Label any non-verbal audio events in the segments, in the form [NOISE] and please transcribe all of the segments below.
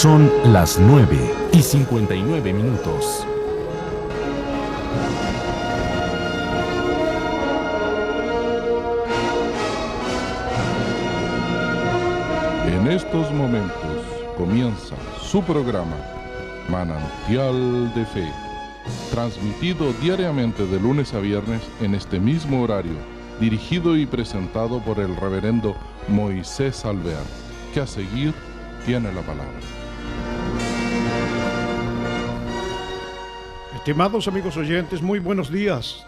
Son las 9 y 59 minutos. En estos momentos comienza su programa Manantial de Fe, transmitido diariamente de lunes a viernes en este mismo horario, dirigido y presentado por el reverendo Moisés Alvear, que a seguir tiene la palabra. Estimados amigos oyentes, muy buenos días.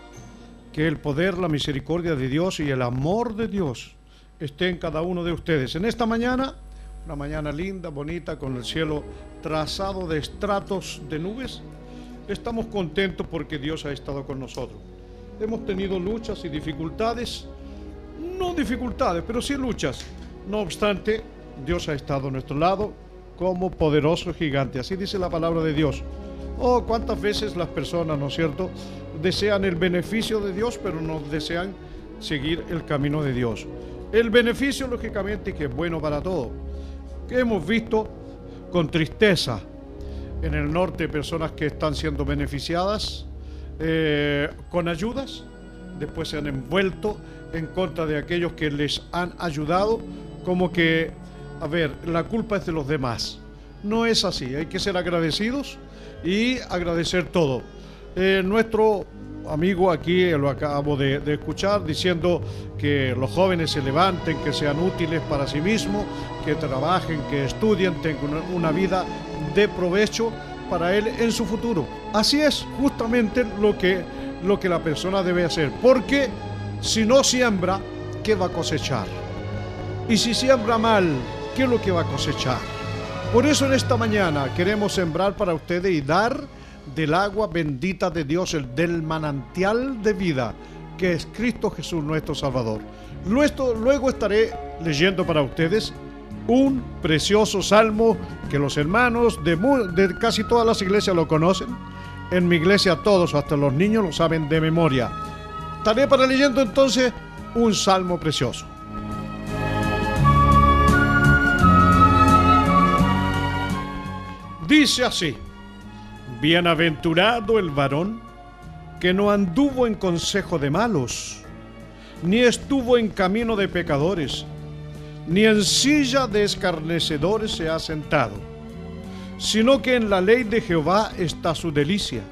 Que el poder, la misericordia de Dios y el amor de Dios esté en cada uno de ustedes. En esta mañana, una mañana linda, bonita, con el cielo trazado de estratos de nubes, estamos contentos porque Dios ha estado con nosotros. Hemos tenido luchas y dificultades, no dificultades, pero sí luchas. No obstante, Dios ha estado a nuestro lado como poderoso gigante. Así dice la palabra de Dios. Oh, cuántas veces las personas, ¿no es cierto?, desean el beneficio de Dios, pero no desean seguir el camino de Dios. El beneficio, lógicamente, que es bueno para todo. Que hemos visto con tristeza en el norte personas que están siendo beneficiadas eh, con ayudas, después se han envuelto en contra de aquellos que les han ayudado, como que, a ver, la culpa es de los demás. No es así, hay que ser agradecidos y agradecer todo. Eh, nuestro amigo aquí lo acabo de, escuchar diciendo que los jóvenes se levanten, que sean útiles para sí mismos, que trabajen, que estudien, tengan una, una vida de provecho para él en su futuro. Así es justamente lo que, lo que la persona debe hacer, porque si no siembra, ¿qué va a cosechar? Y si siembra mal, ¿qué es lo que va a cosechar? Por eso en esta mañana queremos sembrar para ustedes y dar del agua bendita de Dios, el del manantial de vida, que es Cristo Jesús nuestro Salvador. Luego, luego estaré leyendo para ustedes un precioso salmo que los hermanos de, de, casi todas las iglesias lo conocen. En mi iglesia todos, hasta los niños, lo saben de memoria. Estaré para leyendo entonces un salmo precioso. Dice así, Bienaventurado el varón que no anduvo en consejo de malos, ni estuvo en camino de pecadores, ni en silla de escarnecedores se ha sentado, sino que en la ley de Jehová está su delicia,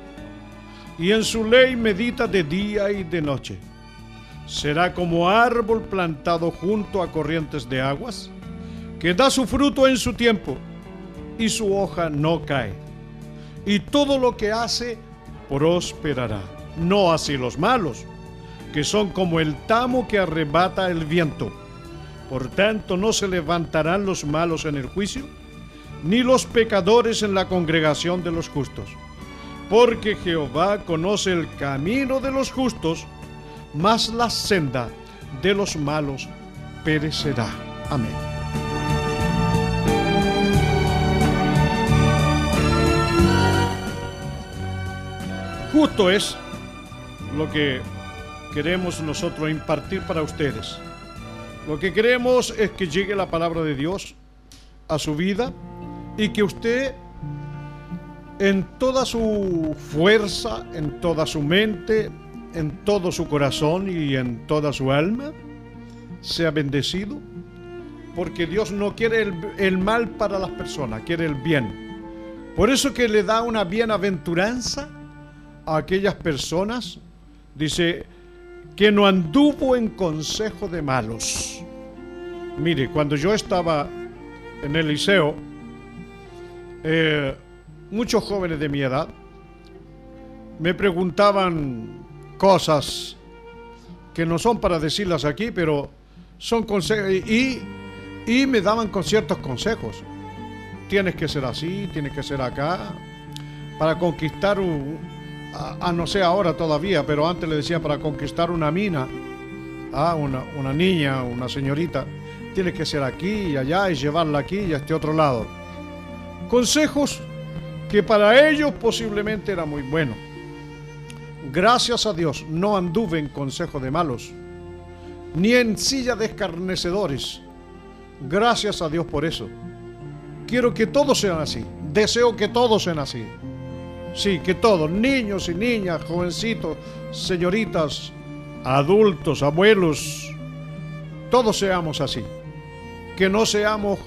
y en su ley medita de día y de noche. Será como árbol plantado junto a corrientes de aguas, que da su fruto en su tiempo, y su hoja no cae, y todo lo que hace prosperará. No así los malos, que son como el tamo que arrebata el viento. Por tanto, no se levantarán los malos en el juicio, ni los pecadores en la congregación de los justos. Porque Jehová conoce el camino de los justos, mas la senda de los malos perecerá. Amén. Justo es lo que queremos nosotros impartir para ustedes. Lo que queremos es que llegue la palabra de Dios a su vida y que usted en toda su fuerza, en toda su mente, en todo su corazón y en toda su alma, sea bendecido, porque Dios no quiere el, el mal para las personas, quiere el bien. Por eso que le da una bienaventuranza a aquellas personas, dice, que no anduvo en consejo de malos. Mire, cuando yo estaba en el liceo, eh, muchos jóvenes de mi edad me preguntaban cosas que no son para decirlas aquí, pero son consejos y, y me daban con ciertos consejos. Tienes que ser así, tienes que ser acá, para conquistar un, a, a, no sé ahora todavía, pero antes le decía para conquistar una mina, ah, una, una niña, una señorita, tiene que ser aquí y allá y llevarla aquí y a este otro lado. Consejos que para ellos posiblemente era muy bueno. Gracias a Dios no anduve en consejo de malos, ni en silla de escarnecedores. Gracias a Dios por eso. quiero que todos sean así. Deseo que todos sean así. Sí, que todos, niños y niñas, jovencitos, señoritas, adultos, abuelos, todos seamos así. Que no seamos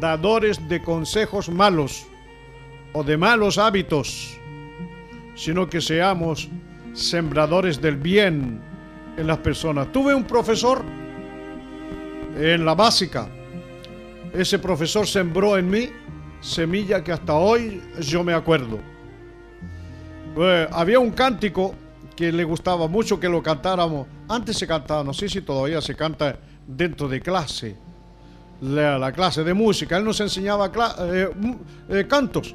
dadores de consejos malos o de malos hábitos, sino que seamos sembradores del bien en las personas. Tuve un profesor en la básica. Ese profesor sembró en mí semilla que hasta hoy yo me acuerdo. Eh, había un cántico que le gustaba mucho que lo cantáramos. Antes se cantaba, no sé si todavía se canta dentro de clase, la, clase de música. Él nos enseñaba eh, eh, cantos.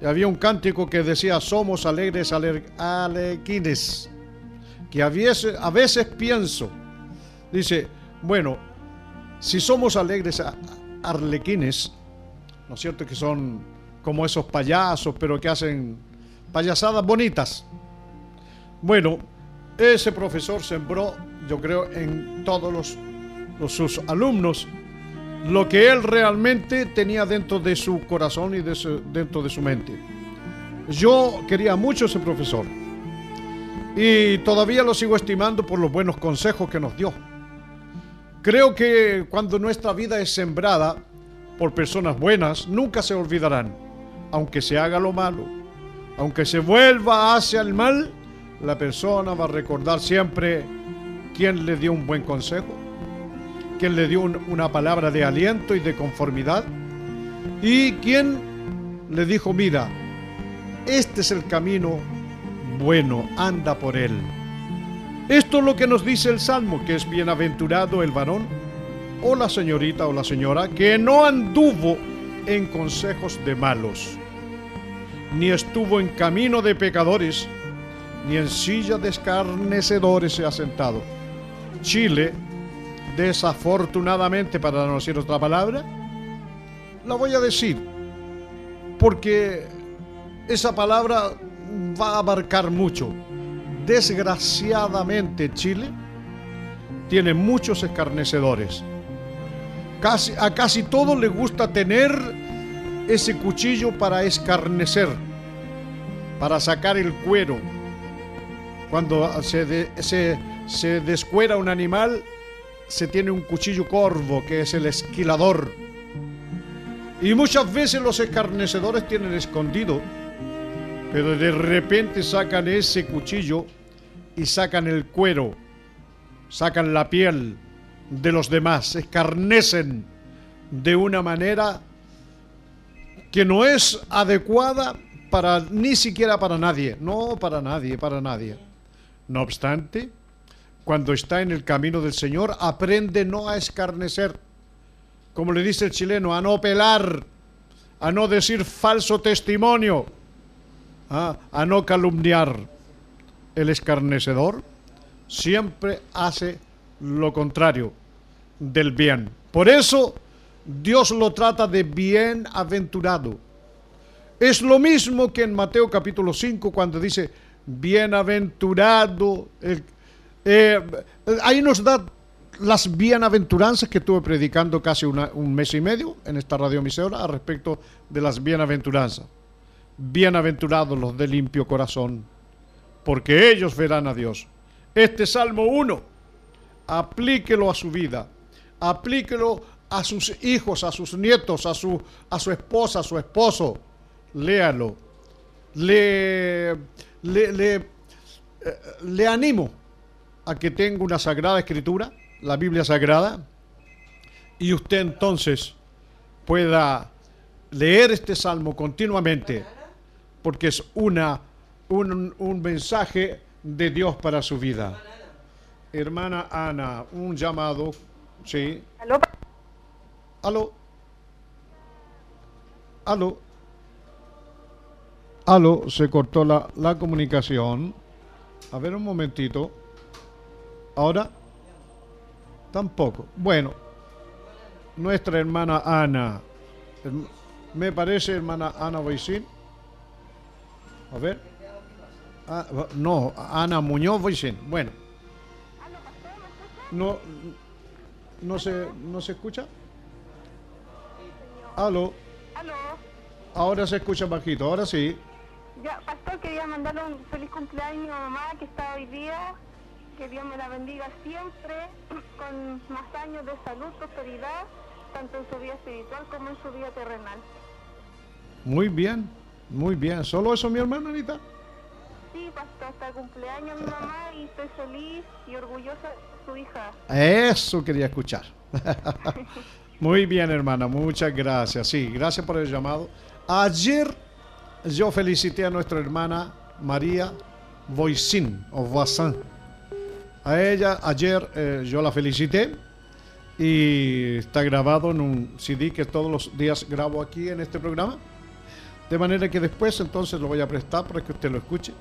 Y había un cántico que decía, somos alegres alequines. Que a veces, a veces pienso, dice, bueno, si somos alegres arlequines, ¿no es cierto? Que son como esos payasos, pero que hacen payasadas bonitas. Bueno, ese profesor sembró, yo creo, en todos sus alumnos lo que él realmente tenía dentro de su corazón y dentro de su mente. Yo quería mucho ese profesor y todavía lo sigo estimando por los buenos consejos que nos dio. Creo que cuando nuestra vida es sembrada por personas buenas, nunca se olvidarán, aunque se haga lo malo, aunque se vuelva hacia el mal, la persona va a recordar siempre quién le dio un buen consejo, quién le dio una palabra de aliento y de conformidad, y quién le dijo, mira, este es el camino bueno, anda por él. Esto es lo que nos dice el Salmo, que es bienaventurado el varón, o la señorita o la señora, que no anduvo en consejos de malos ni estuvo en camino de pecadores, ni en silla de escarnecedores se ha sentado. Chile, desafortunadamente para no decir otra palabra, la voy a decir, porque esa palabra va a abarcar mucho. Desgraciadamente Chile tiene muchos escarnecedores. A casi todos les gusta tener ese cuchillo para escarnecer, para sacar el cuero. Cuando se, se, descuera un animal, se tiene un cuchillo corvo, que es el esquilador. Y muchas veces los escarnecedores tienen escondido, pero de repente sacan ese cuchillo y sacan el cuero, sacan la piel de los demás, escarnecen de una manera que no es adecuada para ni siquiera para nadie, no para nadie, para nadie. No obstante, cuando está en el camino del Señor, aprende no a escarnecer, como le dice el chileno, a no pelar, a no decir falso testimonio, ¿ah? a no calumniar. El escarnecedor siempre hace lo contrario del bien. Por eso Dios lo trata de bienaventurado. Es lo mismo que en Mateo capítulo 5 cuando dice bienaventurado. Eh, ahí nos da las bienaventuranzas que estuve predicando casi un mes y medio en esta radio emisora al respecto de las bienaventuranzas. Bienaventurados los de limpio corazón, porque ellos verán a Dios. Este Salmo 1, aplíquelo a su vida, aplíquelo a sus hijos, a sus nietos, a su, a su esposa, a su esposo. Léalo. Le, le, eh, le, animo a que tenga una sagrada escritura, la Biblia sagrada, y usted entonces pueda leer este salmo continuamente, porque es una, un, un mensaje de Dios para su vida. Hermana Ana, un llamado, sí. Aló. Aló, se cortó la, la comunicación. A ver un momentito. Ahora. Tampoco. Bueno. Nuestra hermana Ana. Me parece hermana Ana Boisín. A ver. Ah, no, Ana Muñoz Boisín. Bueno. No, no se, no se escucha. Aló. Aló. Ahora se escucha bajito, ahora sí. Ya, pastor, quería mandarle un feliz cumpleaños a mi mamá que está hoy día. Que Dios me la bendiga siempre, con más años de salud, prosperidad, tanto en su vida espiritual como en su vida terrenal. Muy bien, muy bien. ¿Solo eso, mi hermana Anita? Sí, pastor, hasta el cumpleaños mi mamá y estoy feliz y orgullosa de su hija. Eso quería escuchar. [LAUGHS] Muy bien, hermana, muchas gracias. Sí, gracias por el llamado. Ayer yo felicité a nuestra hermana María Voisin o Voisin. A ella ayer eh, yo la felicité y está grabado en un CD que todos los días grabo aquí en este programa. De manera que después entonces lo voy a prestar para que usted lo escuche.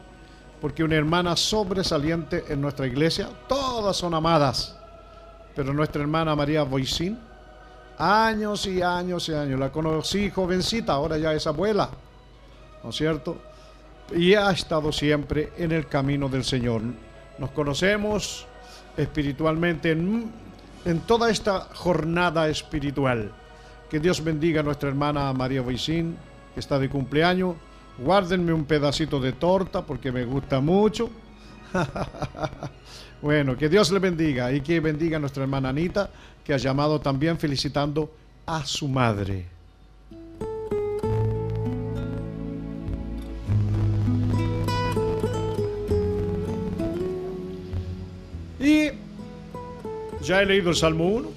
Porque una hermana sobresaliente en nuestra iglesia, todas son amadas. Pero nuestra hermana María Voisin, años y años y años, la conocí jovencita, ahora ya es abuela, ¿no es cierto? Y ha estado siempre en el camino del Señor. Nos conocemos espiritualmente en, en toda esta jornada espiritual. Que Dios bendiga a nuestra hermana María Voisin, que está de cumpleaños. Guárdenme un pedacito de torta porque me gusta mucho. [LAUGHS] bueno, que Dios le bendiga y que bendiga a nuestra hermana Anita, que ha llamado también felicitando a su madre. Y ya he leído el Salmo 1.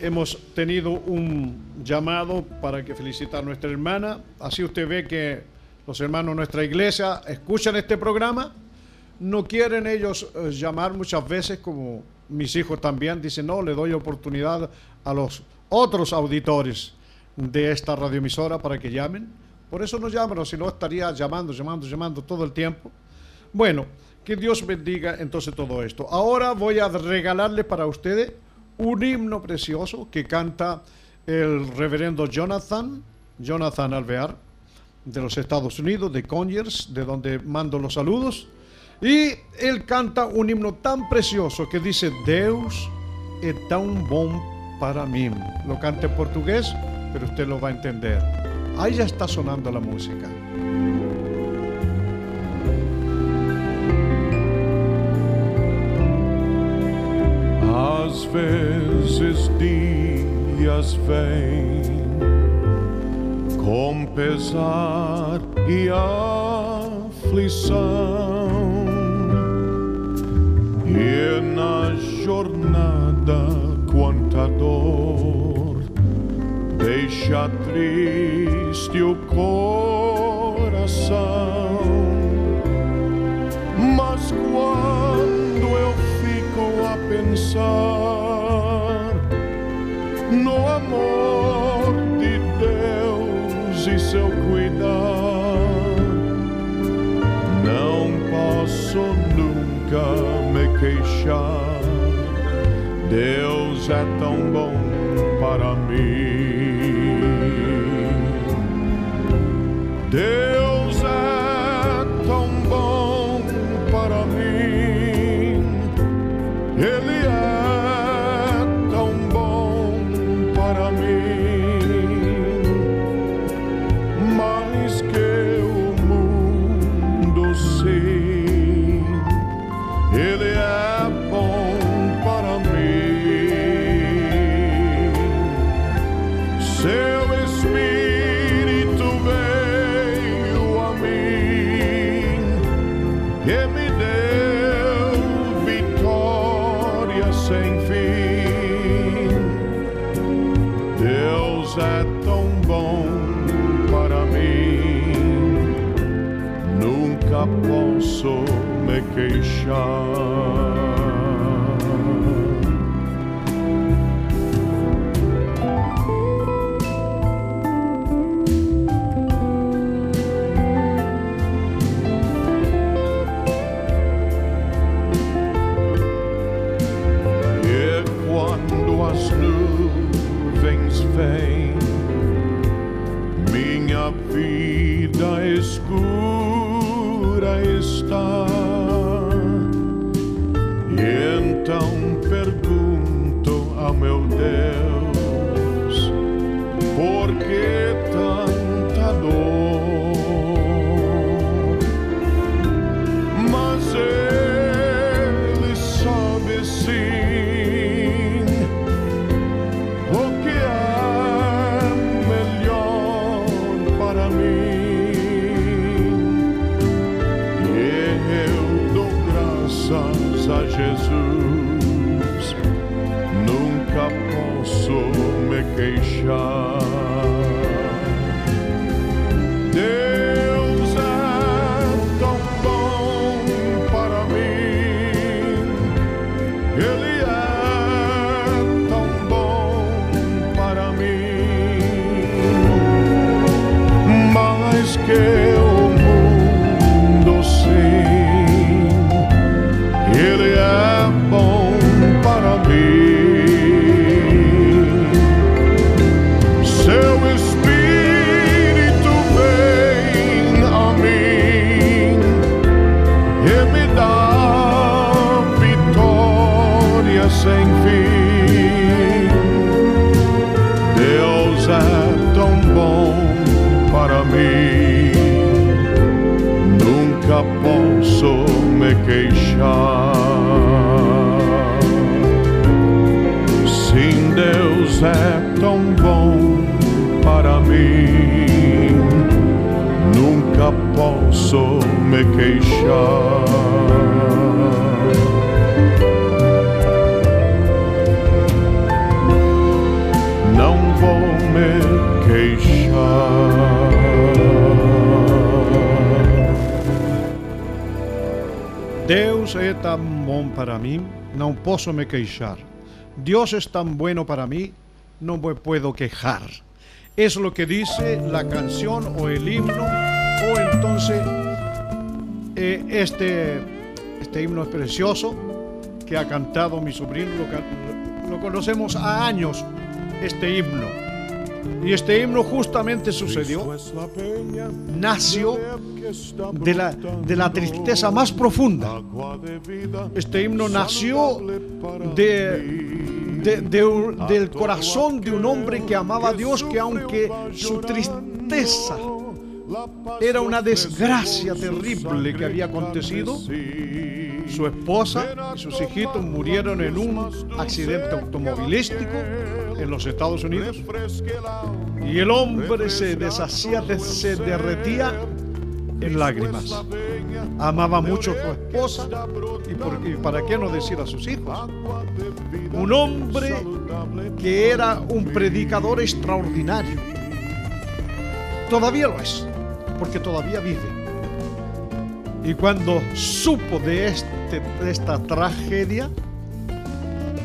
Hemos tenido un llamado para que felicitar a nuestra hermana. Así usted ve que los hermanos de nuestra iglesia escuchan este programa. No quieren ellos eh, llamar muchas veces, como mis hijos también dicen, no, le doy oportunidad a los otros auditores de esta radioemisora para que llamen. Por eso no llaman, si no estaría llamando, llamando, llamando todo el tiempo. Bueno, que Dios bendiga entonces todo esto. Ahora voy a regalarle para ustedes un himno precioso que canta el reverendo Jonathan, Jonathan Alvear, de los Estados Unidos, de Conyers, de donde mando los saludos. Y él canta un himno tan precioso que dice, Deus es tan bom para mí. Lo canta en portugués, pero usted lo va a entender. Ahí ya está sonando la música. Às vezes dias vêm com pesar e aflição, e na jornada quanta dor deixa triste o coração. Mas quando eu fico a pensar no amor de Deus e seu cuidar, não posso nunca. Deus é tão bom para mim. Deus as nuvens vêm, minha vida escura está. E então pergunto ao meu Deus, É tão bom para mim, não posso me queixar. Dios es tan bueno para mí, no me puedo quejar. Es lo que dice la canción o el himno, o entonces eh, este, este himno es precioso que ha cantado mi sobrino, lo, lo conocemos a años, este himno. Y este himno justamente sucedió, nació de la, de la tristeza más profunda. Este himno nació de, del corazón de un hombre que amaba a Dios, que aunque su tristeza era una desgracia terrible que había acontecido, su esposa y sus hijitos murieron en un accidente automovilístico en los Estados Unidos. Y el hombre se deshacía, de- se derretía en lágrimas. Amaba mucho a su esposa y, por- y para qué no decir a sus hijos. Un hombre que era un predicador extraordinario. Todavía lo es, porque todavía vive. Y cuando supo de, este, de esta tragedia,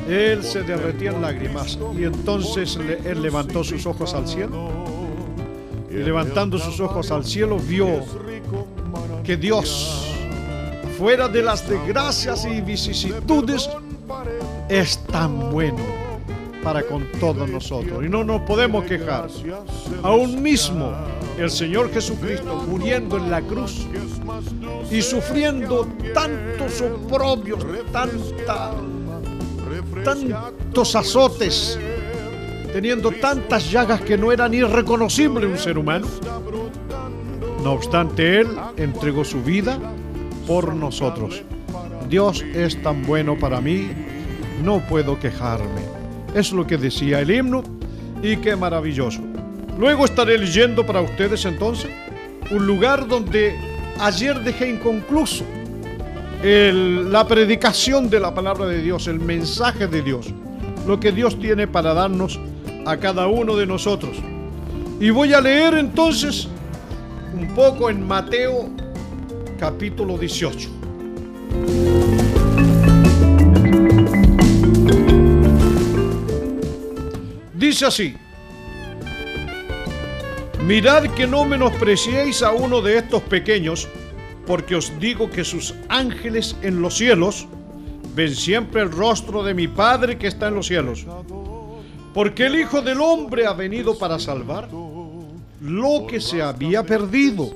él se derretía en lágrimas y entonces él levantó sus ojos al cielo y levantando sus ojos al cielo vio que Dios, fuera de las desgracias y vicisitudes, es tan bueno para con todos nosotros y no nos podemos quejar. Aún mismo el Señor Jesucristo muriendo en la cruz y sufriendo tantos oprobios, tanta, tantos azotes, teniendo tantas llagas que no era ni reconocible un ser humano. No obstante, Él entregó su vida por nosotros. Dios es tan bueno para mí, no puedo quejarme. Es lo que decía el himno y qué maravilloso. Luego estaré leyendo para ustedes entonces un lugar donde ayer dejé inconcluso la predicación de la palabra de Dios, el mensaje de Dios, lo que Dios tiene para darnos a cada uno de nosotros. Y voy a leer entonces un poco en Mateo capítulo 18. Dice así, mirad que no menospreciéis a uno de estos pequeños, porque os digo que sus ángeles en los cielos ven siempre el rostro de mi Padre que está en los cielos. Porque el Hijo del Hombre ha venido para salvar lo que se había perdido.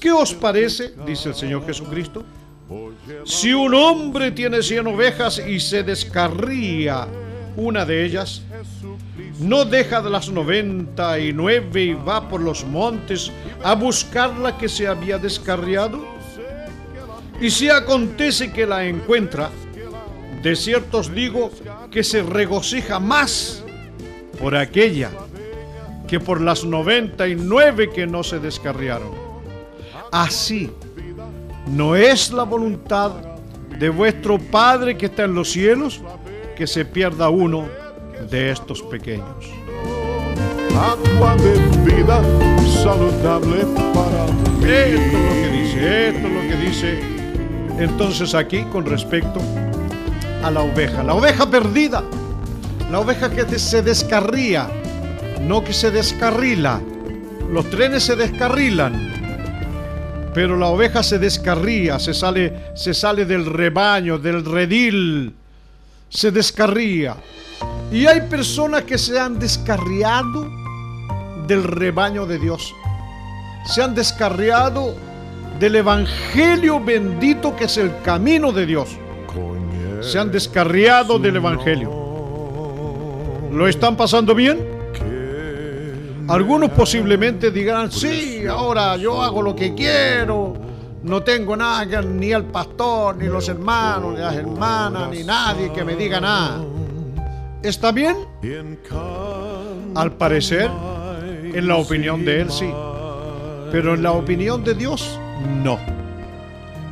¿Qué os parece? Dice el Señor Jesucristo. Si un hombre tiene cien ovejas y se descarría una de ellas, no deja de las noventa y nueve y va por los montes a buscar la que se había descarriado. Y si acontece que la encuentra, de cierto os digo que se regocija más por aquella que por las noventa y nueve que no se descarriaron. Así, no es la voluntad de vuestro Padre que está en los cielos que se pierda uno de estos pequeños. Agua de vida saludable para mí. Esto es lo que dice, esto es lo que dice entonces aquí con respecto a la oveja. La oveja perdida, la oveja que se descarría, no que se descarrila. Los trenes se descarrilan, pero la oveja se descarría, se sale, se sale del rebaño, del redil, se descarría. Y hay personas que se han descarriado del rebaño de Dios. Se han descarriado del evangelio bendito que es el camino de Dios. Se han descarriado del evangelio. ¿Lo están pasando bien? Algunos posiblemente digan, sí, ahora yo hago lo que quiero, no tengo nada, ni el pastor, ni los hermanos, ni las hermanas, ni nadie que me diga nada. ¿Está bien? Al parecer, en la opinión de él sí, pero en la opinión de Dios no.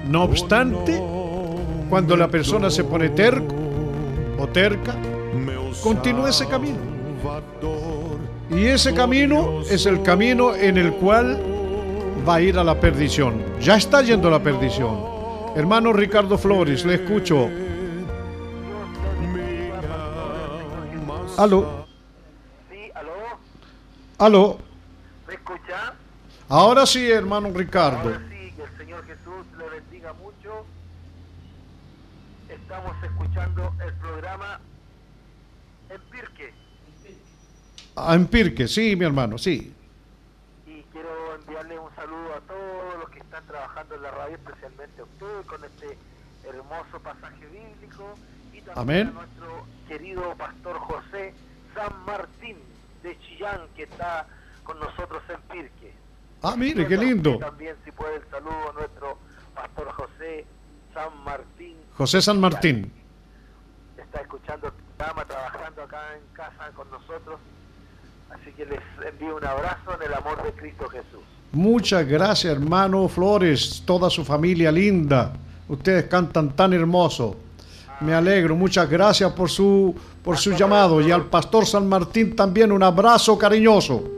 No obstante, cuando la persona se pone terco o terca, continúa ese camino. Y ese camino es el camino en el cual va a ir a la perdición. Ya está yendo a la perdición. Hermano Ricardo Flores, le escucho. Aló. Sí, aló. Aló. ¿Me escucha? Ahora sí, hermano Ricardo. Ahora sí, que el Señor Jesús le bendiga mucho. Estamos escuchando el programa en Pirque. Ah, en Pirque, sí, mi hermano, sí. Y quiero enviarle un saludo a todos los que están trabajando en la radio, especialmente a usted, con este hermoso pasaje bíblico. Y también Amén. a nuestro querido pastor José San Martín de Chillán, que está con nosotros en Pirque. Ah, mire, qué lindo. También, si puede, el saludo a nuestro pastor José San Martín. José San Martín. Está escuchando el programa, trabajando acá en casa con nosotros. Así que les envío un abrazo en el amor de Cristo Jesús. Muchas gracias, hermano Flores, toda su familia linda. Ustedes cantan tan hermoso. Me alegro, muchas gracias por su, por su llamado. Y al pastor San Martín también un abrazo cariñoso.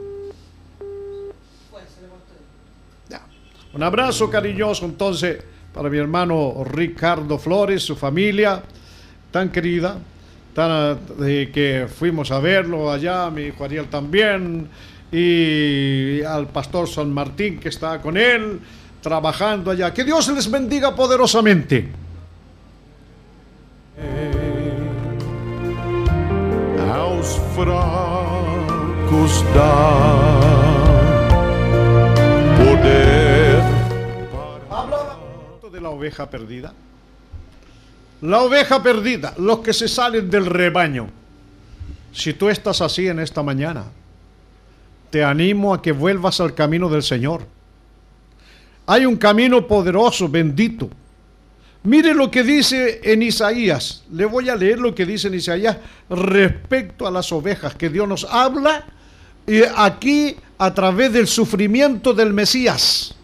Un abrazo cariñoso entonces para mi hermano Ricardo Flores, su familia tan querida, tan, eh, que fuimos a verlo allá, mi hijo Ariel también, y al pastor San Martín que está con él, trabajando allá. Que Dios les bendiga poderosamente. Aos fracos poder. De la oveja perdida. La oveja perdida, los que se salen del rebaño. Si tú estás así en esta mañana, te animo a que vuelvas al camino del Señor. Hay un camino poderoso, bendito. Mire lo que dice en Isaías. Le voy a leer lo que dice en Isaías respecto a las ovejas, que Dios nos habla aquí a través del sufrimiento del Mesías,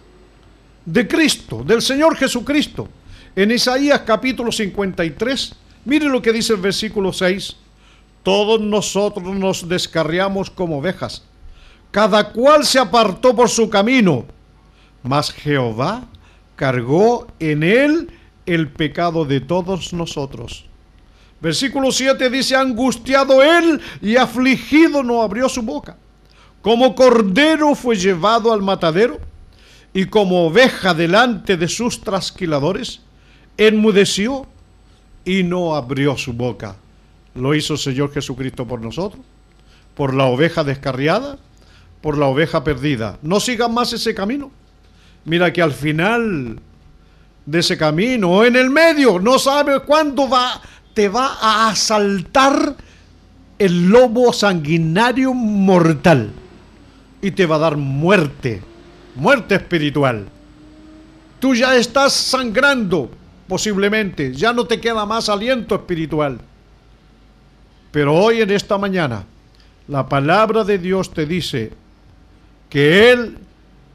de Cristo, del Señor Jesucristo. En Isaías capítulo 53, mire lo que dice el versículo 6. Todos nosotros nos descarriamos como ovejas. Cada cual se apartó por su camino. Mas Jehová cargó en él el pecado de todos nosotros. Versículo 7 dice, angustiado él y afligido no abrió su boca. Como cordero fue llevado al matadero y como oveja delante de sus trasquiladores, enmudeció y no abrió su boca. Lo hizo el Señor Jesucristo por nosotros, por la oveja descarriada, por la oveja perdida. No sigan más ese camino. Mira que al final de ese camino en el medio, no sabe cuándo va, te va a asaltar el lobo sanguinario mortal y te va a dar muerte, muerte espiritual. Tú ya estás sangrando, posiblemente, ya no te queda más aliento espiritual. Pero hoy en esta mañana, la palabra de Dios te dice que Él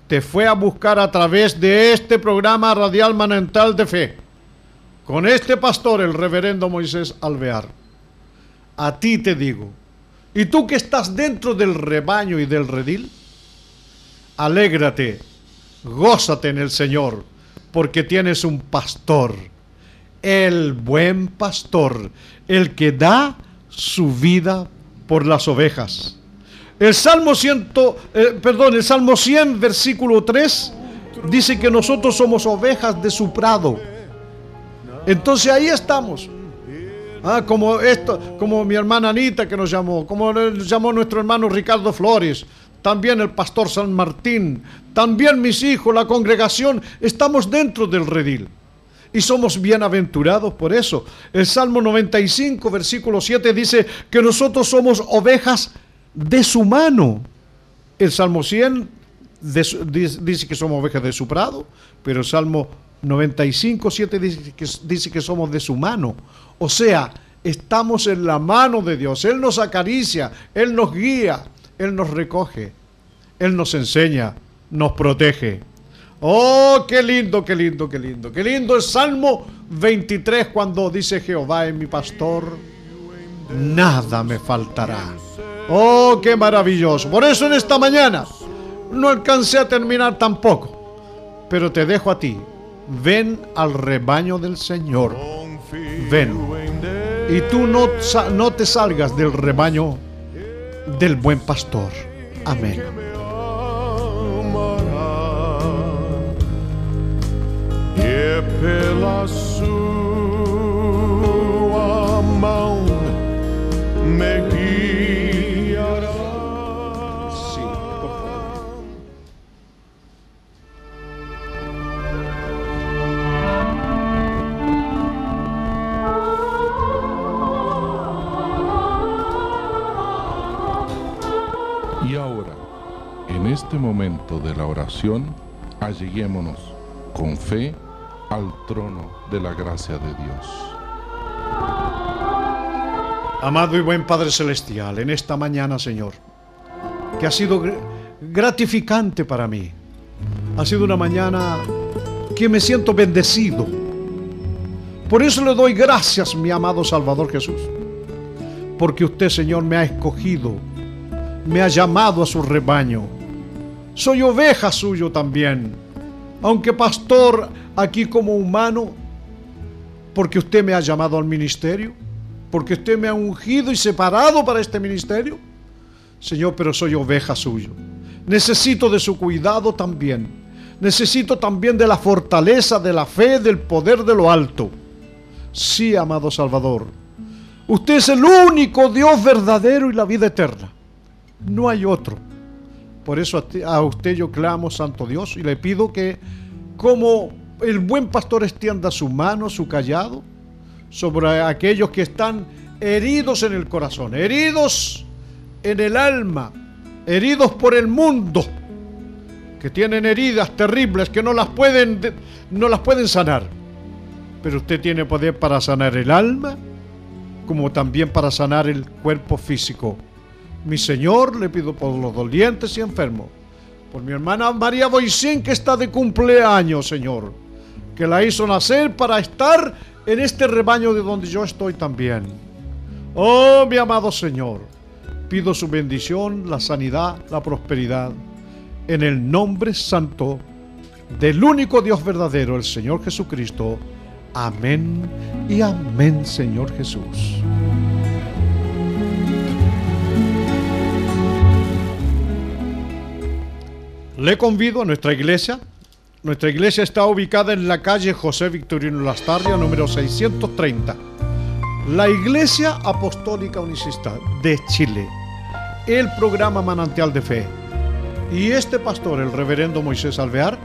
te fue a buscar a través de este programa radial manantal de fe, con este pastor, el reverendo Moisés Alvear. A ti te digo, y tú que estás dentro del rebaño y del redil, alégrate, gózate en el Señor, porque tienes un pastor, el buen pastor, el que da su vida por las ovejas. El Salmo 100, eh, perdón, el Salmo 100, versículo 3, dice que nosotros somos ovejas de su prado. Entonces ahí estamos. Ah, como esto, como mi hermana Anita que nos llamó, como nos llamó nuestro hermano Ricardo Flores, también el pastor San Martín, también mis hijos, la congregación, estamos dentro del redil. Y somos bienaventurados por eso. El Salmo 95, versículo 7 dice que nosotros somos ovejas su mano. El Salmo 100 dice que somos ovejas de su prado, pero el Salmo 95, 7 dice que, dice que somos de su mano. O sea, estamos en la mano de Dios. Él nos acaricia, Él nos guía, Él nos recoge, Él nos enseña, nos protege. Oh, qué lindo, qué lindo, qué lindo. Qué lindo el Salmo 23 cuando dice Jehová es mi pastor, nada me faltará. Oh, qué maravilloso. Por eso en esta mañana no alcancé a terminar tampoco, pero te dejo a ti. Ven al rebaño del Señor. Ven. Y tú no, no te salgas del rebaño del buen pastor. Amén. Este momento de la oración, alleguémonos con fe al trono de la gracia de Dios. Amado y buen Padre Celestial, en esta mañana, Señor, que ha sido gratificante para mí, ha sido una mañana que me siento bendecido. Por eso le doy gracias, mi amado Salvador Jesús, porque usted, Señor, me ha escogido, me ha llamado a su rebaño soy oveja suyo también. Aunque pastor aquí como humano, porque usted me ha llamado al ministerio, porque usted me ha ungido y separado para este ministerio. Señor, pero soy oveja suyo. Necesito de su cuidado también. Necesito también de la fortaleza, de la fe, del poder de lo alto. Sí, amado Salvador. Usted es el único Dios verdadero y la vida eterna. No hay otro. Por eso a usted yo clamo, Santo Dios, y le pido que como el buen pastor extienda su mano, su callado, sobre aquellos que están heridos en el corazón, heridos en el alma, heridos por el mundo, que tienen heridas terribles que no las pueden, no las pueden sanar. Pero usted tiene poder para sanar el alma, como también para sanar el cuerpo físico. Mi Señor, le pido por los dolientes y enfermos, por mi hermana María Boisín que está de cumpleaños, Señor, que la hizo nacer para estar en este rebaño de donde yo estoy también. Oh, mi amado Señor, pido su bendición, la sanidad, la prosperidad, en el nombre santo del único Dios verdadero, el Señor Jesucristo. Amén y amén, Señor Jesús. Le convido a nuestra iglesia. Nuestra iglesia está ubicada en la calle José Victorino Lastarria, número 630. La Iglesia Apostólica Unicista de Chile. El programa Manantial de Fe. Y este pastor, el reverendo Moisés Alvear,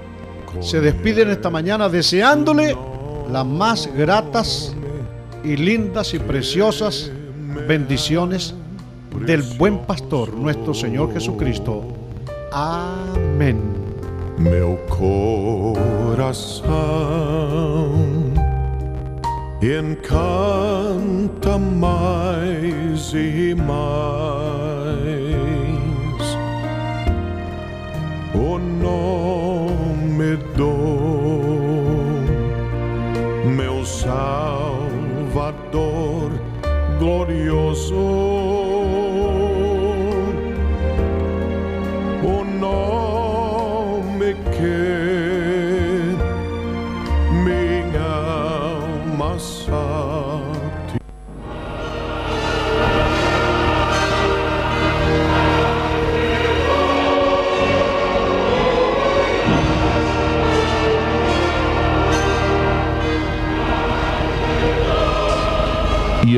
se despide en esta mañana deseándole las más gratas y lindas y preciosas bendiciones del buen pastor, nuestro Señor Jesucristo Amém. Meu coração encanta mais e mais o nome do meu Salvador glorioso.